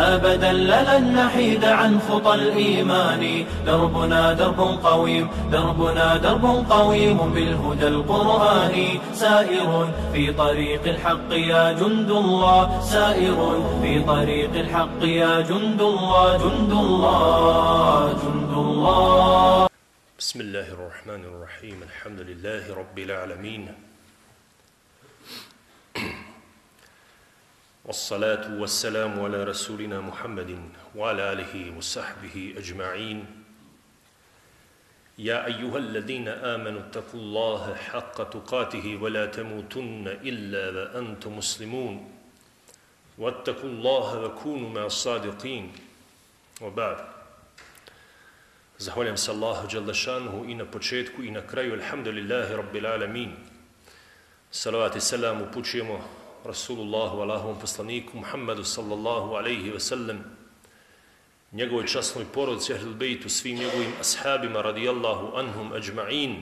أبدا لن نحيد عن خطى الإيمان. دربنا درب قويم دربنا درب قويم بالهدى القرآني سائر في طريق الحق يا جند الله. سائر في طريق الحق يا جند الله. جند الله جند الله. بسم الله الرحمن الرحيم. الحمد لله رب العالمين. والصلاة والسلام على رسولنا محمد وعلى آله وصحبه أجمعين يا أيها الذين آمنوا اتقوا الله حق تقاته ولا تموتن إلا وأنتم مسلمون واتقوا الله وكونوا مع الصادقين وبعد Zahvaljujem se Allahu Đalešanuhu i na početku i na kraju. Alhamdulillahi Rabbil Alamin. Salavat i selam upućujemo Rasulullahu, Allahovom poslaniku, Muhammedu sallallahu alaihi ve sellem, njegovoj časnoj porodci, Ahlul Bejtu, svim njegovim ashabima, radijallahu anhum ajma'in,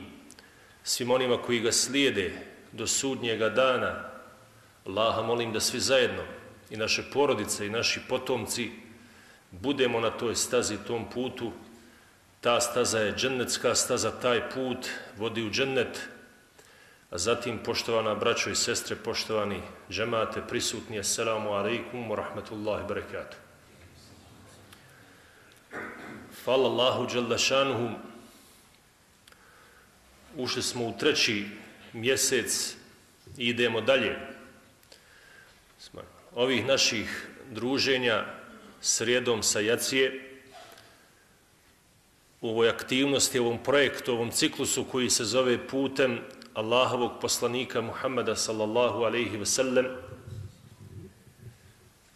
svim onima koji ga slijede do sudnjega dana. Allaha molim da svi zajedno, i naše porodice, i naši potomci, budemo na toj stazi, tom putu. Ta staza je džennetska staza, taj put vodi u džennet, A zatim, poštovana braćo i sestre, poštovani džemate, prisutni, assalamu alaikum wa rahmatullahi barakatuh. Hvala Allahu Đaldašanuhu. Ušli smo u treći mjesec i idemo dalje. Ovih naših druženja srijedom sa Jacije, u ovoj aktivnosti, u ovom projektu, u ovom ciklusu koji se zove putem Allahovog poslanika Muhammeda sallallahu alaihi ve sellem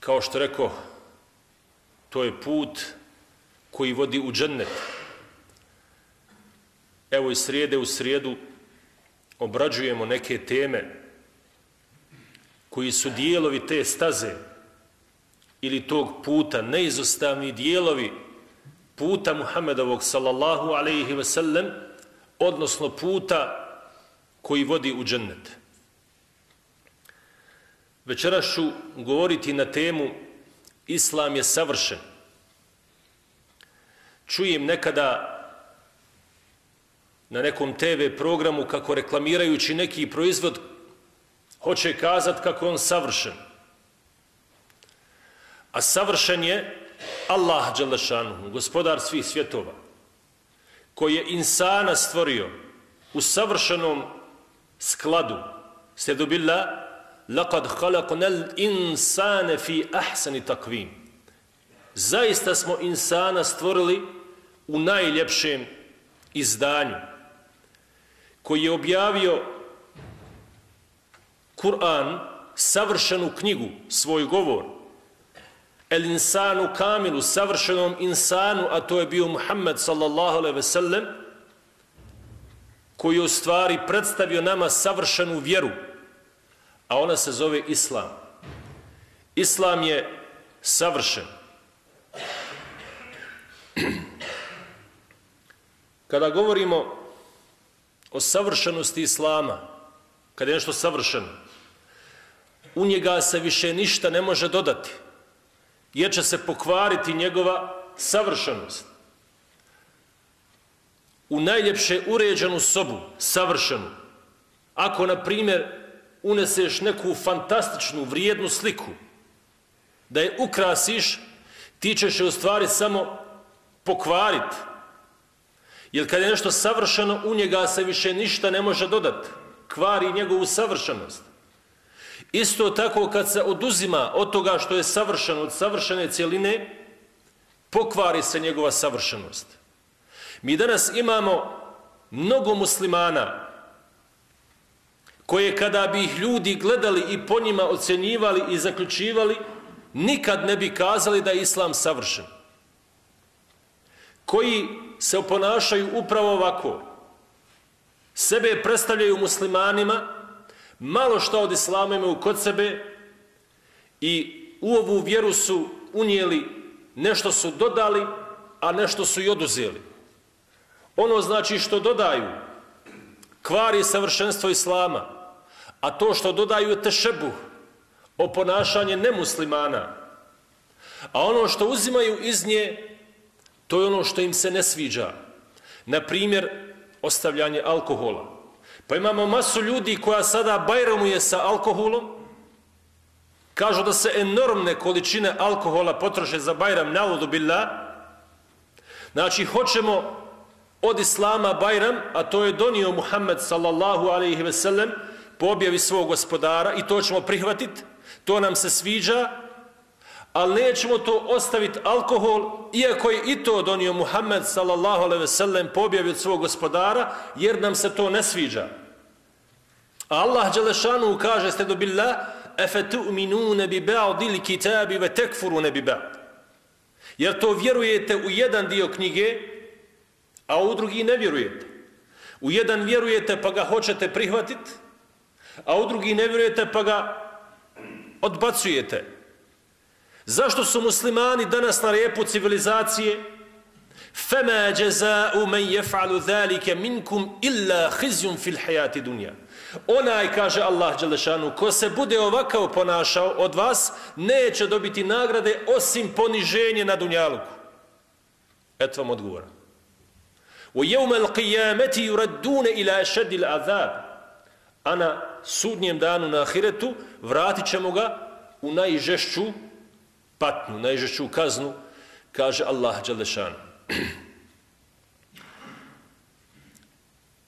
kao što rekao to je put koji vodi u džennet. Evo i srijede u srijedu obrađujemo neke teme koji su dijelovi te staze ili tog puta neizostavni dijelovi puta Muhammedovog sallallahu alaihi ve sellem odnosno puta koji vodi u džennet. Večeras ću govoriti na temu Islam je savršen. Čujem nekada na nekom TV programu kako reklamirajući neki proizvod hoće kazat kako on savršen. A savršen je Allah Đalešanu, gospodar svih svjetova, koji je insana stvorio u savršenom skladu. Stedu billa laqad khalaqnal insane fi ahsani takvim. Zaista smo insana stvorili u najljepšem izdanju koji je objavio Kur'an, savršenu knjigu, svoj govor, el insanu kamilu, savršenom insanu, a to je bio Muhammed sallallahu alaihi ve sellem, koji u stvari predstavio nama savršenu vjeru, a ona se zove Islam. Islam je savršen. Kada govorimo o savršenosti Islama, kada je nešto savršeno, u njega se više ništa ne može dodati, jer će se pokvariti njegova savršenost u najljepše uređenu sobu, savršenu, ako, na primjer, uneseš neku fantastičnu, vrijednu sliku, da je ukrasiš, ti ćeš je u stvari samo pokvariti. Jer kad je nešto savršeno, u njega se više ništa ne može dodati. Kvari njegovu savršenost. Isto tako kad se oduzima od toga što je savršeno, od savršene cijeline, pokvari se njegova savršenost. Mi danas imamo mnogo muslimana koje kada bi ih ljudi gledali i po njima ocjenjivali i zaključivali, nikad ne bi kazali da je islam savršen. Koji se oponašaju upravo ovako. Sebe predstavljaju muslimanima, malo što od islama imaju kod sebe i u ovu vjeru su unijeli, nešto su dodali, a nešto su i oduzeli. Ono znači što dodaju kvari savršenstvo islama, a to što dodaju je tešebu, oponašanje nemuslimana. A ono što uzimaju iz nje, to je ono što im se ne sviđa. Na primjer, ostavljanje alkohola. Pa imamo masu ljudi koja sada bajramuje sa alkoholom, kažu da se enormne količine alkohola potroše za bajram navodu billah, znači hoćemo od Islama bajram, a to je donio Muhammed sallallahu alaihi ve sellem, po objavi svog gospodara i to ćemo prihvatiti, to nam se sviđa, ali nećemo to ostaviti alkohol, iako je i to donio Muhammed sallallahu alaihi ve sellem po objavi od svog gospodara, jer nam se to ne sviđa. Allah Đelešanu kaže, ste do billah, efetu'minune bi ba'dil kitabi ve tekfurune bi ba'd. Jer to vjerujete u jedan dio knjige, a u drugi ne vjerujete. U jedan vjerujete pa ga hoćete prihvatiti, a u drugi ne vjerujete pa ga odbacujete. Zašto su muslimani danas na repu civilizacije? Fema jaza'u man yaf'alu dhalika minkum illa khizyun fil hayati dunya. Onaj, kaže Allah Đelešanu, ko se bude ovakav ponašao od vas, neće dobiti nagrade osim poniženje na dunjaluku. Eto vam odgovora. وَيَوْمَ الْقِيَامَةِ يُرَدُّونَ yuradune ila الْعَذَابِ. A na sudnjem danu na ahiretu vratit ćemo ga u najžešću patnu, najžešću kaznu, kaže Allah Đelešanu.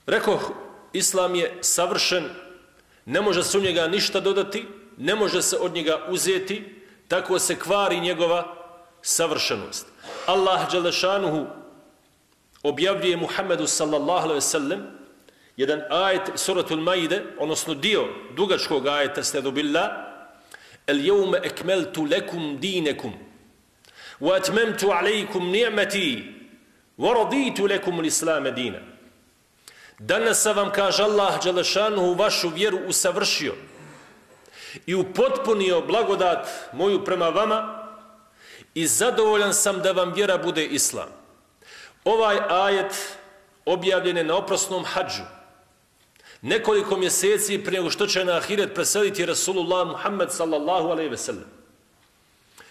Rekoh, Islam je savršen, ne može se u njega ništa dodati, ne može se od njega uzeti, tako se kvari njegova savršenost. Allah Đalešanuhu objavljuje Muhammedu sallallahu alaihi sallam jedan ajet suratul Maide, odnosno dio dugačkog ajeta ste billah, El jevme ekmeltu lekum dinekum wa atmemtu alaikum ni'meti wa raditu lekum l'islame dina. Danas sam vam, kaže Allah, Đalešanu, vašu vjeru usavršio i upotpunio blagodat moju prema vama i zadovoljan sam da vam vjera bude islam. Ovaj ajet objavljen je na oprosnom hađu. Nekoliko mjeseci prije nego što će na ahiret preseliti Rasulullah Muhammed sallallahu alaihi ve sellem.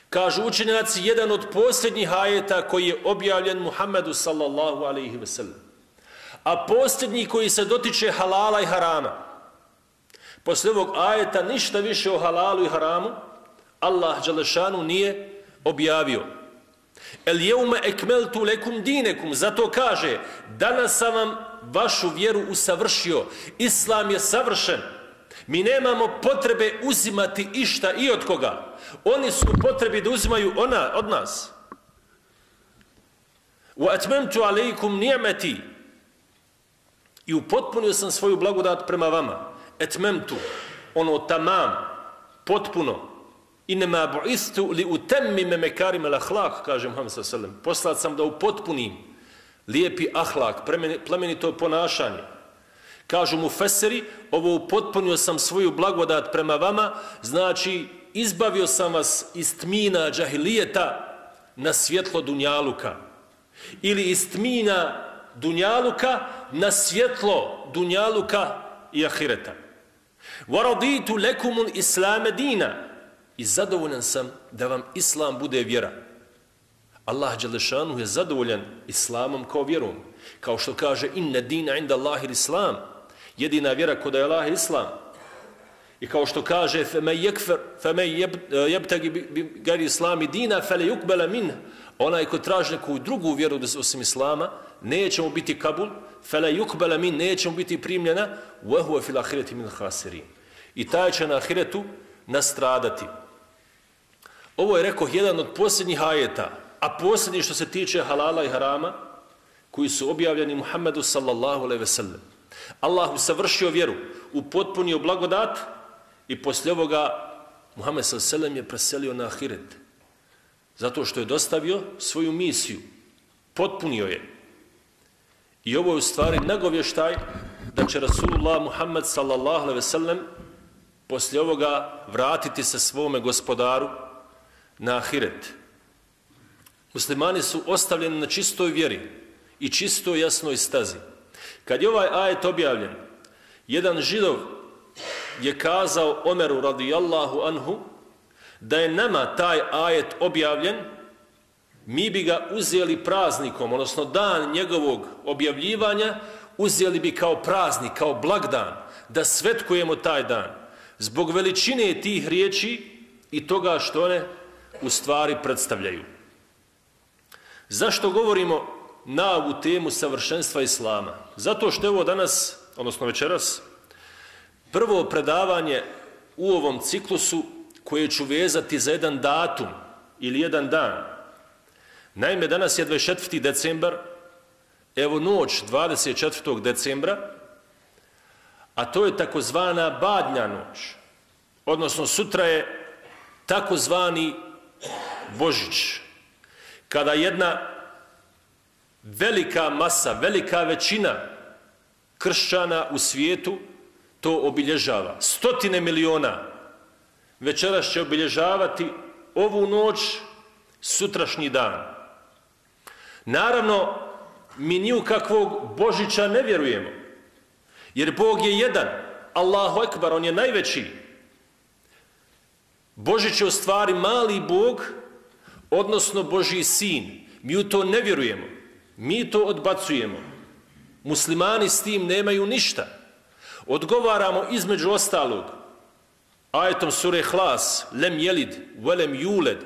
Kažu učenjaci, jedan od posljednjih ajeta koji je objavljen Muhammedu sallallahu alaihi ve sellem a posljednji koji se dotiče halala i harama. Posle ovog ajeta ništa više o halalu i haramu Allah Đalešanu nije objavio. El jeume ekmeltu lekum dinekum, zato kaže, danas sam vam vašu vjeru usavršio, Islam je savršen, mi nemamo potrebe uzimati išta i od koga. Oni su potrebi da uzimaju ona od nas. Wa atmemtu alejkum ni'mati. I upotpunio sam svoju blagodat prema vama. Etmemtu, ono tamam, potpuno. Inema bu'istu li utemmi me mekarim el ahlak, kaže Muhammed s.a.v. Poslat sam da upotpunim lijepi ahlak, plemenito ponašanje. Kažu mu feseri, ovo upotpunio sam svoju blagodat prema vama, znači izbavio sam vas iz tmina džahilijeta na svjetlo dunjaluka. Ili iz tmina dunjaluka na svjetlo dunjaluka i ahireta. Varaditu lekumun islame dina. I zadovoljan sam da vam islam bude vjera. Allah Đelešanu je zadovoljan islamom kao vjerom. Kao što kaže inna dina inda Allahir islam. Jedina vjera kod je Allah islam. I kao što kaže feme yekfer, feme jebtagi gari islami dina, fele yukbela min. Onaj ko traži neku drugu vjeru osim islama, neće mu biti kabul, fela yukbala min, nećemo biti primljena, wa huwa fil akhirati min khasirin. I taj će na ahiretu nastradati. Ovo je rekao jedan od posljednjih ajeta, a posljednji što se tiče halala i harama, koji su objavljeni Muhammedu sallallahu alaihi ve sellem. Allah savršio vjeru, upotpunio blagodat i poslije ovoga Muhammed sallallahu alaihi ve sellem je preselio na ahiret. Zato što je dostavio svoju misiju. Potpunio je. I ovo je u stvari nagovještaj da će Rasulullah Muhammed sallallahu alaihi ve sellem poslije ovoga vratiti se svome gospodaru na ahiret. Muslimani su ostavljeni na čistoj vjeri i čistoj jasnoj stazi. Kad je ovaj ajet objavljen, jedan židov je kazao Omeru radijallahu anhu da je nama taj ajet objavljen, mi bi ga uzeli praznikom, odnosno dan njegovog objavljivanja, uzeli bi kao praznik, kao blagdan, da svetkujemo taj dan. Zbog veličine tih riječi i toga što one u stvari predstavljaju. Zašto govorimo na ovu temu savršenstva Islama? Zato što je ovo danas, odnosno večeras, prvo predavanje u ovom ciklusu koje ću vezati za jedan datum ili jedan dan. Naime, danas je 24. decembar, evo noć 24. decembra, a to je takozvana badnja noć. Odnosno, sutra je takozvani Božić. Kada jedna velika masa, velika većina kršćana u svijetu to obilježava. Stotine miliona večeras će obilježavati ovu noć, sutrašnji dan. Naravno, mi ni u kakvog Božića ne vjerujemo. Jer Bog je jedan. Allahu Ekbar, On je najveći. Božić je u stvari mali Bog, odnosno Boži sin. Mi u to ne vjerujemo. Mi to odbacujemo. Muslimani s tim nemaju ništa. Odgovaramo između ostalog ajetom sure Hlas, lem jelid, velem juled,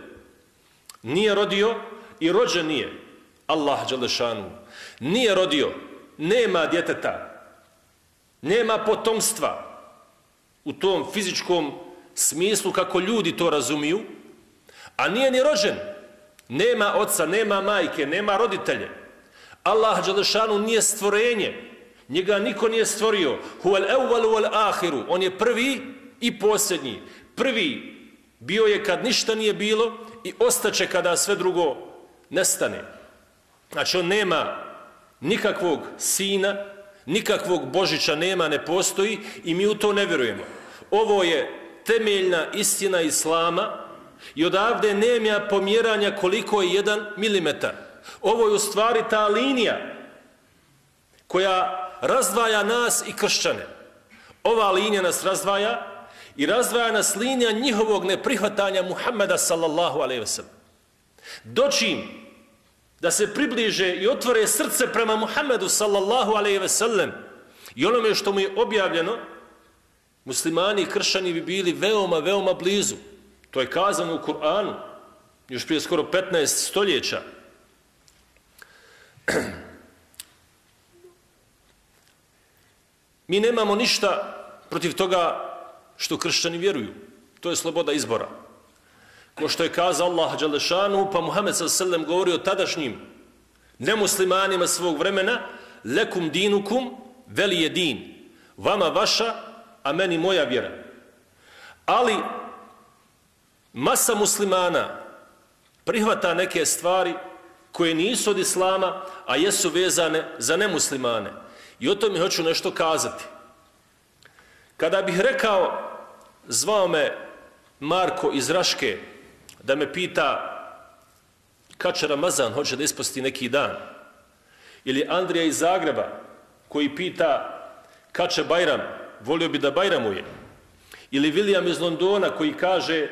nije rodio i rođen nije. Allah Đalešanu. Nije rodio, nema djeteta, nema potomstva u tom fizičkom smislu kako ljudi to razumiju, a nije ni rođen. Nema oca, nema majke, nema roditelje. Allah Đalešanu nije stvorenje. Njega niko nije stvorio. Huvel evvalu vel ahiru. On je prvi i posljednji. Prvi bio je kad ništa nije bilo i ostaće kada sve drugo nestane. Znači on nema nikakvog sina, nikakvog Božića nema, ne postoji i mi u to ne vjerujemo. Ovo je temeljna istina Islama i odavde nema pomjeranja koliko je jedan milimetar. Ovo je u stvari ta linija koja razdvaja nas i kršćane. Ova linija nas razdvaja i razdvaja nas linija njihovog neprihvatanja Muhammeda sallallahu alaihi ve sellem. Dočim da se približe i otvore srce prema Muhammedu sallallahu alaihi ve sellem i onome što mu je objavljeno, muslimani i kršani bi bili veoma, veoma blizu. To je kazano u Kur'anu, još prije skoro 15 stoljeća. Mi nemamo ništa protiv toga što kršćani vjeruju. To je sloboda izbora ko što je kazao Allah Đalešanu, pa Muhammed s.a.v. govori o tadašnjim nemuslimanima svog vremena, lekum dinukum, veli je din, vama vaša, a meni moja vjera. Ali masa muslimana prihvata neke stvari koje nisu od islama, a jesu vezane za nemuslimane. I o tome hoću nešto kazati. Kada bih rekao, zvao me Marko iz Raške, da me pita kad će Ramazan, hoće da isposti neki dan. Ili Andrija iz Zagreba, koji pita kad će Bajram, volio bi da Bajramuje. Ili William iz Londona, koji kaže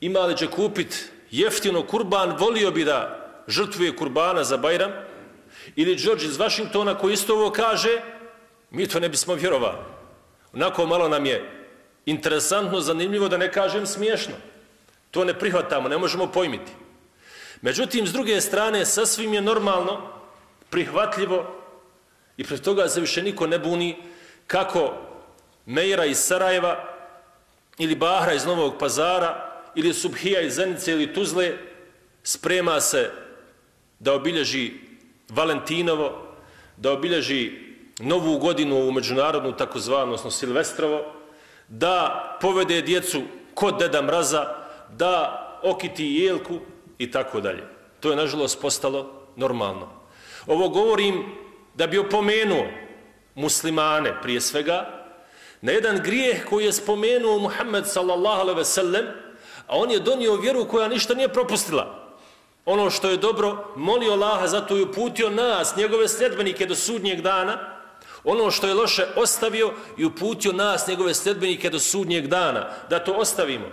ima li će kupit jeftino kurban, volio bi da žrtvuje kurbana za Bajram. Ili George iz Washingtona, koji isto ovo kaže, mi to ne bismo vjerovali. Onako malo nam je interesantno, zanimljivo, da ne kažem smiješno. To ne prihvatamo, ne možemo pojmiti. Međutim, s druge strane, sasvim je normalno, prihvatljivo i pred toga se više niko ne buni kako Mejra iz Sarajeva ili Bahra iz Novog pazara ili Subhija iz Zenice ili Tuzle sprema se da obilježi Valentinovo, da obilježi novu godinu u međunarodnu takozvanu, odnosno Silvestrovo, da povede djecu kod Deda Mraza, da okiti jelku i tako dalje. To je nažalost postalo normalno. Ovo govorim da bi opomenuo muslimane prije svega na jedan grijeh koji je spomenuo Muhammed sallallahu alaihi ve sellem, a on je donio vjeru koja ništa nije propustila. Ono što je dobro, molio Allaha, zato je uputio nas, njegove sljedbenike do sudnjeg dana, ono što je loše ostavio i uputio nas, njegove sljedbenike do sudnjeg dana, da to ostavimo.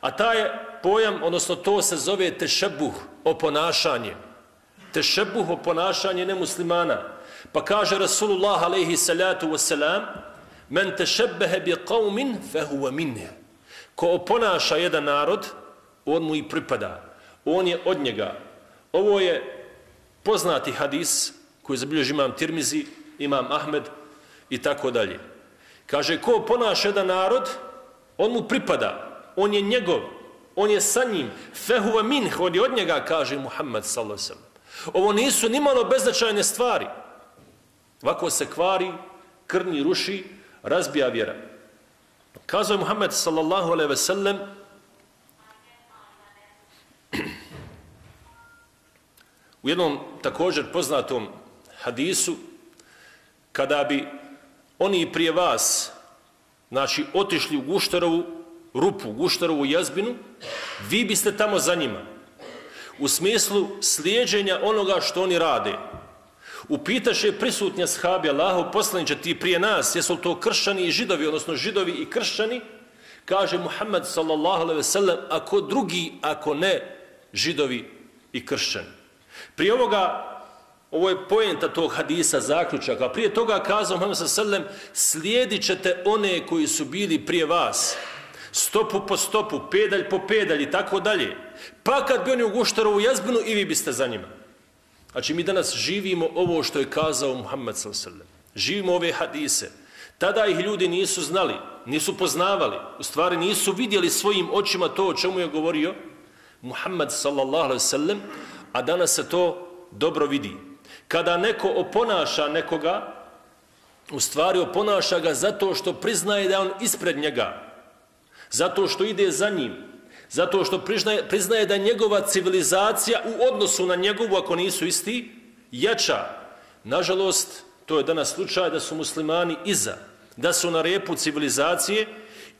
A taj pojam, odnosno to se zove tešebuh, oponašanje. Tešebuh, oponašanje nemuslimana. Pa kaže Rasulullah alaihi salatu wasalam, men tešebehe bi qavmin fehuva minne. Ko oponaša jedan narod, on mu i pripada. On je od njega. Ovo je poznati hadis koji zabilježi imam Tirmizi, imam Ahmed i tako dalje. Kaže, ko ponaša jedan narod, on mu pripada. On je njegov. On je sa njim. Fehuva min, on je od njega, kaže Muhammed sallallahu Ovo nisu nimalo beznačajne stvari. Ovako se kvari, krni, ruši, razbija vjera. Kazao je Muhammed sallallahu alaihi ve sellem u jednom također poznatom hadisu kada bi oni prije vas znači otišli u Guštarovu rupu, Guštarovu jazbinu vi biste tamo za njima u smislu slijeđenja onoga što oni rade upitaše prisutnja sahabi Allahu poslaniče ti prije nas jesu li to kršćani i židovi odnosno židovi i kršćani? Kaže Muhammed sallallahu alejhi ve sellem ako drugi ako ne židovi i kršćani? Prije ovoga ovo je poenta tog hadisa zaključaka. Prije toga kazao Muhammed sallallahu alejhi ve sellem slijedit ćete one koji su bili prije vas. Stopu po stopu pedalj po pedalj i tako dalje. Pa kad bi oni uguštaro u jazbinu i vi biste za njima. Znači mi danas živimo ovo što je kazao Muhammed s.a.v. Živimo ove hadise. Tada ih ljudi nisu znali, nisu poznavali, u stvari nisu vidjeli svojim očima to o čemu je govorio Muhammed s.a.v. A danas se to dobro vidi. Kada neko oponaša nekoga, u stvari oponaša ga zato što priznaje da on ispred njega, zato što ide za njim, Zato što priznaje, priznaje da njegova civilizacija u odnosu na njegovu, ako nisu isti, jača. Nažalost, to je danas slučaj da su muslimani iza, da su na repu civilizacije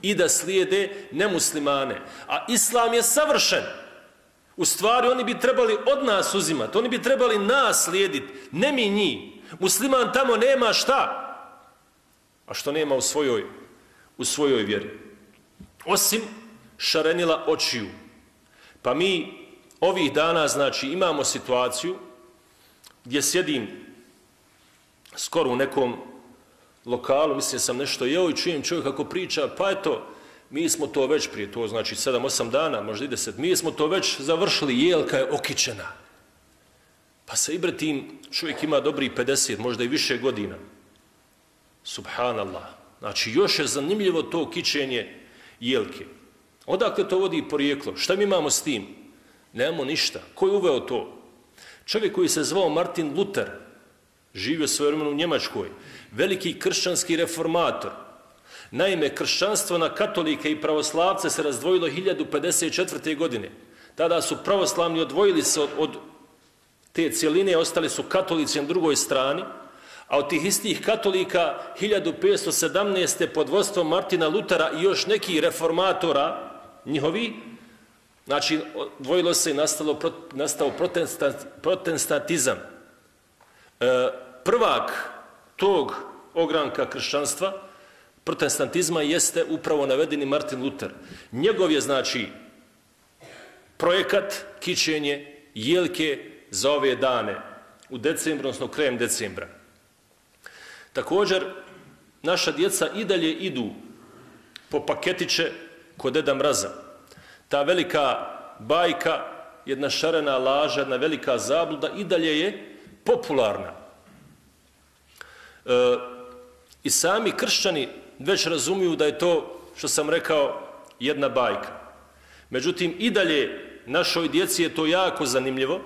i da slijede nemuslimane. A islam je savršen. U stvari, oni bi trebali od nas uzimati, oni bi trebali nas slijediti, ne mi njih. Musliman tamo nema šta, a što nema u svojoj, u svojoj vjeri. Osim šarenila očiju. Pa mi ovih dana, znači, imamo situaciju gdje sjedim skoro u nekom lokalu, mislim sam nešto jeo i čujem čovjek kako priča, pa eto, mi smo to već prije, to znači 7-8 dana, možda i 10, mi smo to već završili, jelka je okičena. Pa sa Ibretim čovjek ima dobri 50, možda i više godina. Subhanallah. Znači, još je zanimljivo to kičenje jelke. Odakle to vodi porijeklo? Šta mi imamo s tim? Nemamo ništa. Ko je uveo to? Čovjek koji se zvao Martin Luther, živio svoje vremenu u Njemačkoj, veliki kršćanski reformator. Naime, kršćanstvo na katolike i pravoslavce se razdvojilo 1054. godine. Tada su pravoslavni odvojili se od, od te cijeline, ostali su katolici na drugoj strani, a od tih istih katolika 1517. pod vodstvom Martina Lutera i još nekih reformatora, njihovi, znači dvojilo se i nastalo, nastao protestant, protestantizam. E, prvak tog ogranka kršćanstva, protestantizma, jeste upravo navedeni Martin Luther. Njegov je, znači, projekat, kičenje, jelke za ove dane u decembru, odnosno krajem decembra. Također, naša djeca i dalje idu po paketiće kod Deda Mraza. Ta velika bajka, jedna šarena laža, jedna velika zabluda i dalje je popularna. E, I sami kršćani već razumiju da je to, što sam rekao, jedna bajka. Međutim, i dalje našoj djeci je to jako zanimljivo,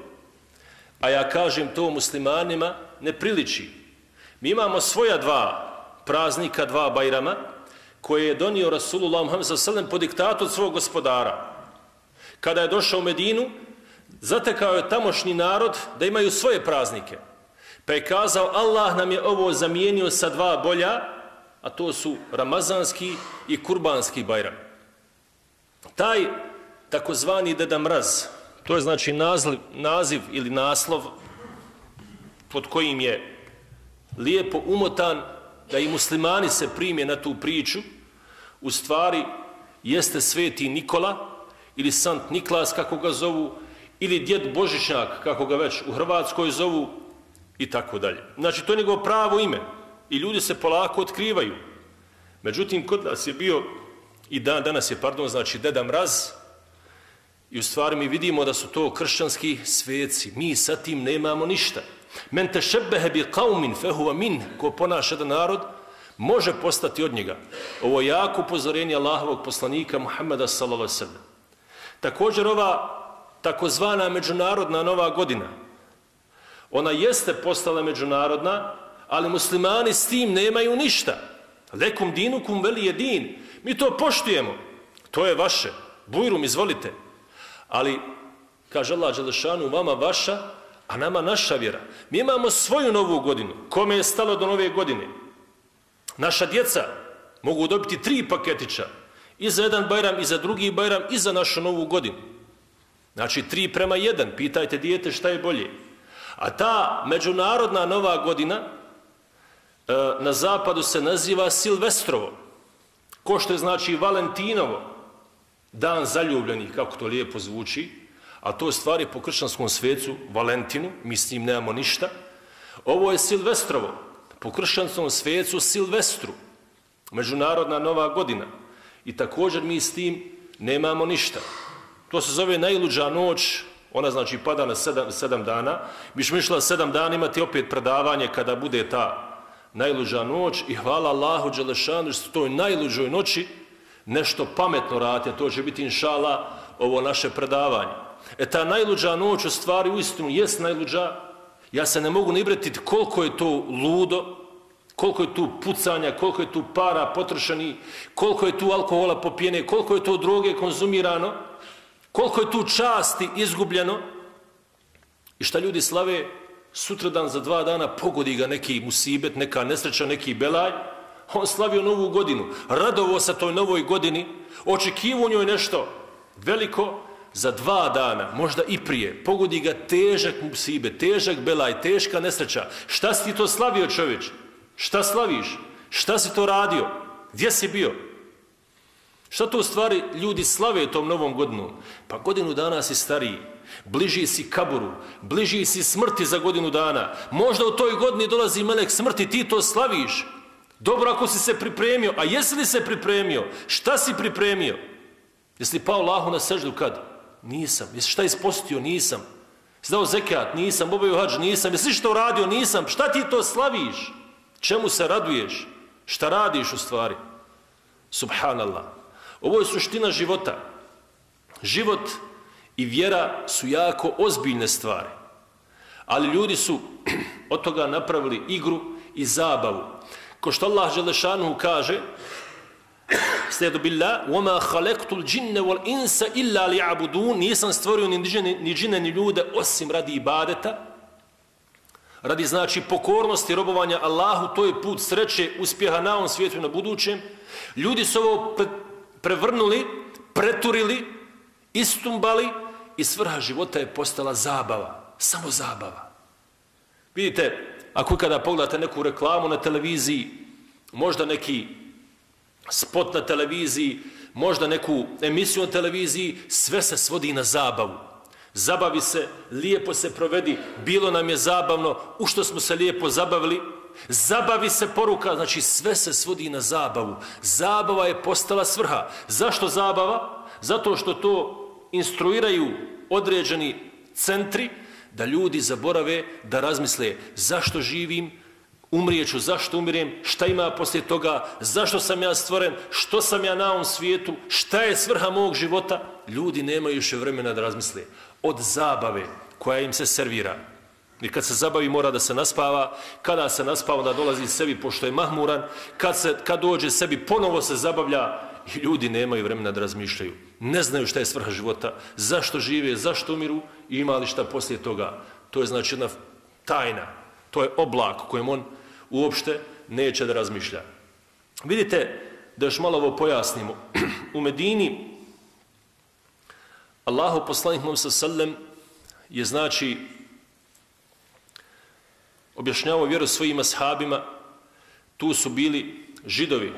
a ja kažem to muslimanima, ne priliči. Mi imamo svoja dva praznika, dva bajrama, koje je donio Rasulullah Muhammed sallam po diktatu od svog gospodara. Kada je došao u Medinu, zatekao je tamošnji narod da imaju svoje praznike. Pa je kazao, Allah nam je ovo zamijenio sa dva bolja, a to su Ramazanski i Kurbanski bajram. Taj takozvani Deda Mraz, to je znači naziv, naziv ili naslov pod kojim je lijepo umotan da i muslimani se prime na tu priču, u stvari jeste sveti Nikola, ili Sant Niklas, kako ga zovu, ili djed Božićnjak, kako ga već u Hrvatskoj zovu, i tako dalje. Znači, to je njegovo pravo ime. I ljudi se polako otkrivaju. Međutim, kod nas je bio, i dan, danas je, pardon, znači Deda Mraz, i u stvari mi vidimo da su to kršćanski sveci. Mi sa tim nemamo ništa. Men te šebehe bi qaumin fehuva min, ko ponaša da narod, može postati od njega. Ovo je jako upozorenje Allahovog poslanika Muhammeda s.a.v. Također ova takozvana međunarodna nova godina, ona jeste postala međunarodna, ali muslimani s tim nemaju ništa. Lekum dinukum veli je din. Mi to poštujemo. To je vaše. Bujrum, izvolite. Ali, kaže Allah Đelešanu, vama vaša, a nama naša vjera. Mi imamo svoju novu godinu. Kome je stalo do nove godine? Naša djeca mogu dobiti tri paketića. I za jedan bajram, i za drugi bajram, i za našu novu godinu. Znači, tri prema jedan. Pitajte dijete šta je bolje. A ta međunarodna nova godina e, na zapadu se naziva Silvestrovo. Ko što je znači Valentinovo, dan zaljubljenih, kako to lijepo zvuči, a to je stvari po kršćanskom svecu, Valentinu, mi s njim nemamo ništa. Ovo je Silvestrovo, po kršćanskom svecu Silvestru, međunarodna nova godina. I također mi s tim nemamo ništa. To se zove najluđa noć, ona znači pada na sedam, sedam dana. Mi smo išla sedam dana imati opet predavanje kada bude ta najluđa noć i hvala Allahu Đelešanu što toj najluđoj noći nešto pametno rati, a to će biti inšala ovo naše predavanje. E ta najluđa noć u stvari uistinu jest najluđa. Ja se ne mogu nibretiti koliko je to ludo, koliko je tu pucanja, koliko je tu para potrošeni, koliko je tu alkohola popijene, koliko je to droge konzumirano, koliko je tu časti izgubljeno. I šta ljudi slave sutradan za dva dana pogodi ga neki musibet, neka nesreća, neki belaj, on slavio novu godinu, radovo sa toj novoj godini, očekivu njoj nešto veliko, za dva dana, možda i prije, pogodi ga težak musibet, težak belaj, teška nesreća. Šta si ti to slavio čovječ? Šta slaviš? Šta si to radio? Gdje si bio? Šta to u stvari ljudi slave tom novom godinu? Pa godinu dana si stariji, bliži si kaburu, bliži si smrti za godinu dana. Možda u toj godini dolazi melek smrti, ti to slaviš. Dobro ako si se pripremio, a jesi li se pripremio? Šta si pripremio? Jesi li pao lahu na seždu kad? Nisam. Jesi šta ispostio? Nisam. Jesi dao zekat? Nisam. Obavio hađ? Nisam. Jesi što uradio? Nisam. Šta ti to slaviš? Čemu se raduješ? Šta radiš u stvari? Subhanallah. Ovo je suština života. Život i vjera su jako ozbiljne stvari. Ali ljudi su od toga napravili igru i zabavu. Ko što Allah Želešanu kaže Slijedu billah وَمَا خَلَقْتُ الْجِنَّ وَالْإِنسَ إِلَّا لِعَبُدُونَ Nisam stvorio ni džine, ni džine ni ljude osim radi ibadeta radi znači pokornosti robovanja Allahu to je put sreće uspjeha na ovom svijetu i na budućem ljudi su ovo prevrnuli, preturili, istumbali i svrha života je postala zabava. Samo zabava. Vidite, ako kada pogledate neku reklamu na televiziji, možda neki spot na televiziji, možda neku emisiju na televiziji, sve se svodi na zabavu. Zabavi se, lijepo se provedi, bilo nam je zabavno, u što smo se lijepo zabavili, Zabavi se poruka, znači sve se svodi na zabavu. Zabava je postala svrha. Zašto zabava? Zato što to instruiraju određeni centri da ljudi zaborave da razmisle zašto živim, umrijeću, zašto umirem, šta ima poslije toga, zašto sam ja stvoren, što sam ja na ovom svijetu, šta je svrha mog života. Ljudi nemaju još vremena da razmisle. Od zabave koja im se servira. I kad se zabavi mora da se naspava, kada se naspava da dolazi sebi pošto je mahmuran, kad, se, kad dođe sebi ponovo se zabavlja. I ljudi nemaju vremena da razmišljaju. Ne znaju šta je svrha života, zašto žive, zašto umiru? I ima li šta poslije toga. To je znači jedna tajna, to je oblak kojem on uopšte neće da razmišlja. Vidite, da još malo ovo pojasnimo. U Medini Allahu poslanik Musa sallam je znači objašnjavao vjeru svojim ashabima, tu su bili židovi,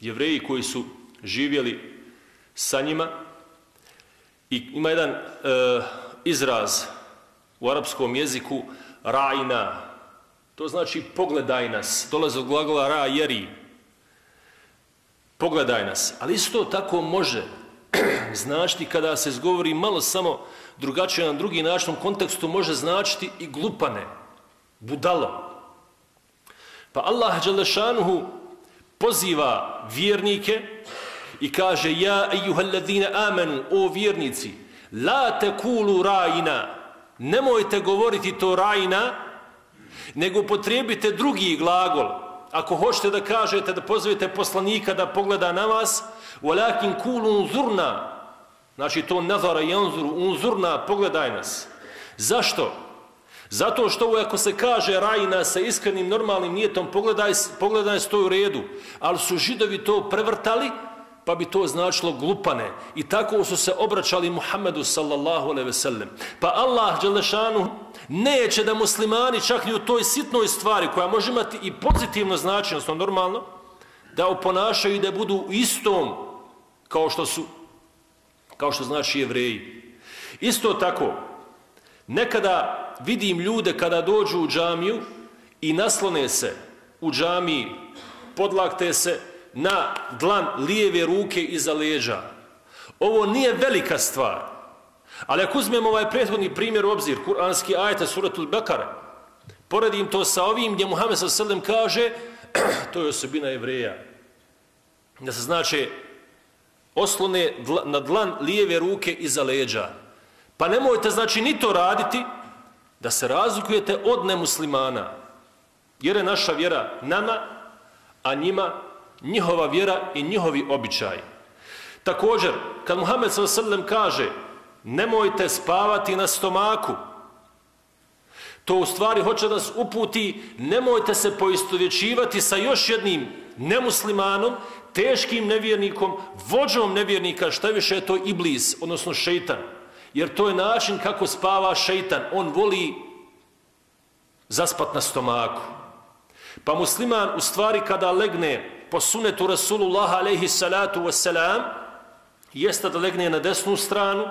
jevreji koji su živjeli sa njima I ima jedan e, izraz u arapskom jeziku rajna. To znači pogledaj nas. Dolaze od glagola ra jeri. Pogledaj nas. Ali isto tako može značiti kada se zgovori malo samo drugačije na drugi način u kontekstu može značiti i glupane. Budalo. Pa Allah Đalešanuhu poziva vjernike i kaže ja ejuhalladine amenu o vjernici la te kulu rajina nemojte govoriti to rajina nego potrebite drugi glagol. Ako hoćete da kažete da pozovete poslanika da pogleda na vas walakin kul unzurna. Znači to nazara janzuru, unzurna pogledaj nas. Zašto? Zato što ovo ako se kaže rajina sa iskrenim normalnim nijetom, pogledaj, pogledaj stoju u redu, ali su židovi to prevrtali, pa bi to značilo glupane. I tako su se obraćali Muhammedu sallallahu alaihi ve sellem. Pa Allah, Đelešanu, neće da muslimani čak i u toj sitnoj stvari, koja može imati i pozitivno značenje, odnosno normalno, da oponašaju i da budu istom kao što su, kao što znači jevreji. Isto tako, nekada vidim ljude kada dođu u džamiju i naslone se u džamiji, podlakte se na dlan lijeve ruke iza leđa. Ovo nije velika stvar. Ali ako uzmemo ovaj prethodni primjer u obzir, kuranski ajta suratul Bekara, poredim to sa ovim gdje Muhammed s.a.v. kaže, to je osobina jevreja, da se znači oslone na dlan lijeve ruke iza leđa. Pa nemojte znači ni to raditi, da se razlikujete od nemuslimana, jer je naša vjera nama, a njima njihova vjera i njihovi običaj. Također, kad Muhammed s.a.v. kaže nemojte spavati na stomaku, to u stvari hoće da nas uputi nemojte se poistovjećivati sa još jednim nemuslimanom, teškim nevjernikom, vođom nevjernika, šta više je to iblis, odnosno šeitan jer to je način kako spava šeitan. On voli zaspat na stomaku. Pa musliman u stvari kada legne po sunetu Rasulullah alaihi salatu wasalam, jeste da legne na desnu stranu,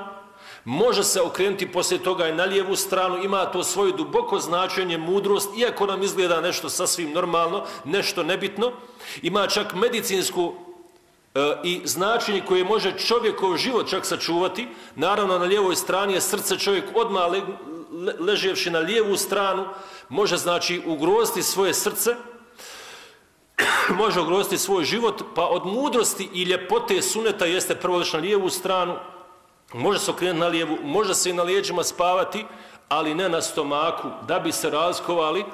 može se okrenuti poslije toga i na lijevu stranu, ima to svoje duboko značenje, mudrost, iako nam izgleda nešto sasvim normalno, nešto nebitno, ima čak medicinsku e, i značenje koje može čovjekov život čak sačuvati, naravno na lijevoj strani je srce čovjek odmah le, le, leževši na lijevu stranu, može znači ugroziti svoje srce, može ugroziti svoj život, pa od mudrosti i ljepote suneta jeste prvo na lijevu stranu, može se okrenuti na lijevu, može se i na lijeđima spavati, ali ne na stomaku, da bi se razkovali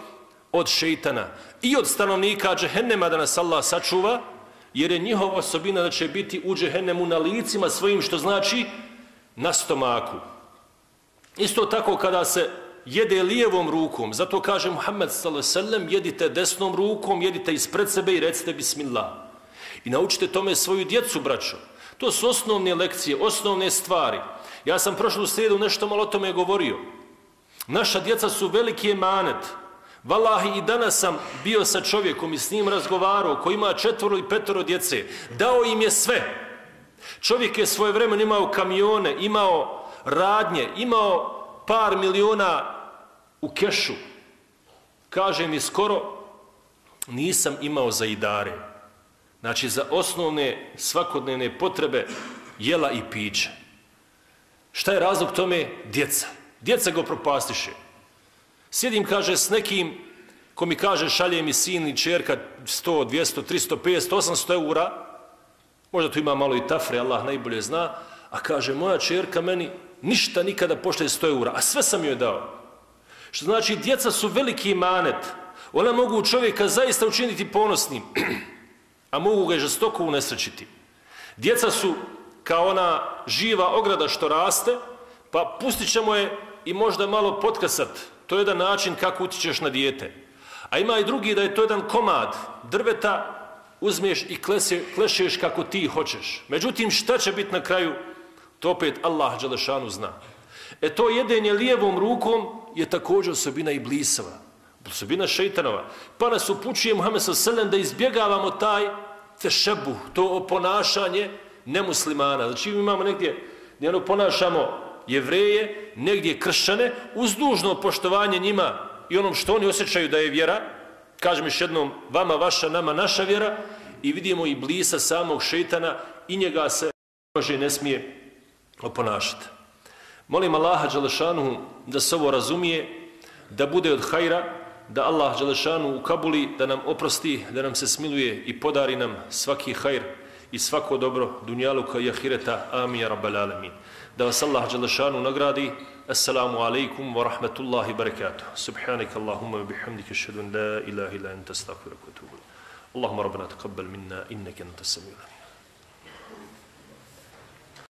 od šeitana i od stanovnika džehennema da nas Allah sačuva, jer je njihova osobina da će biti u džehennemu na licima svojim, što znači na stomaku. Isto tako kada se jede lijevom rukom, zato kaže Muhammed s.a.v. jedite desnom rukom, jedite ispred sebe i recite bismillah. I naučite tome svoju djecu, braćo. To su osnovne lekcije, osnovne stvari. Ja sam prošlu sredu nešto malo o tome govorio. Naša djeca su veliki emanet. Valahi i danas sam bio sa čovjekom i s njim razgovarao koji ima četvoro i petoro djece. Dao im je sve. Čovjek je svoje vremena imao kamione, imao radnje, imao par miliona u kešu. Kaže mi skoro, nisam imao za idare. Znači za osnovne svakodnevne potrebe jela i pića. Šta je razlog tome? Djeca. Djeca go propastiše. Sjedim, kaže, s nekim ko mi kaže šalje mi sin i čerka 100, 200, 300, 500, 800 eura, možda tu ima malo i tafre, Allah najbolje zna, a kaže, moja čerka meni ništa nikada pošle 100 eura, a sve sam joj dao. Što znači, djeca su veliki manet, ona mogu čovjeka zaista učiniti ponosnim, a mogu ga žestoko unesrećiti. Djeca su kao ona živa ograda što raste, pa pustit ćemo je i možda malo potkasat, To je jedan način kako utičeš na dijete. A ima i drugi da je to jedan komad drveta, uzmeš i klese, klešeš kako ti hoćeš. Međutim, šta će biti na kraju? To opet Allah Đalešanu zna. E to jedenje lijevom rukom je također osobina Iblisova. Osobina šeitanova. Pa nas upućuje Muhammed sa selem da izbjegavamo taj tešebu, to ponašanje nemuslimana. Znači imamo negdje gdje ono ponašamo jevreje, negdje kršćane, uz dužno poštovanje njima i onom što oni osjećaju da je vjera, kažem još jednom, vama vaša, nama naša vjera, i vidimo i blisa samog šeitana i njega se može ne smije oponašati. Molim Allaha Đelešanu da se ovo razumije, da bude od hajra, da Allah Đelešanu ukabuli, Kabuli, da nam oprosti, da nam se smiluje i podari nam svaki hajr i svako dobro dunjaluka i ahireta. Amin, ja rabbal alamin. Da vas Allah Đelešanu nagradi. Assalamu alaikum wa rahmatullahi barakatuh. Subhanak Allahumma bihamdika an la ilaha illa anta stakvira kutubu. Allahumma rabbana taqabbal minna innaka anta samilani.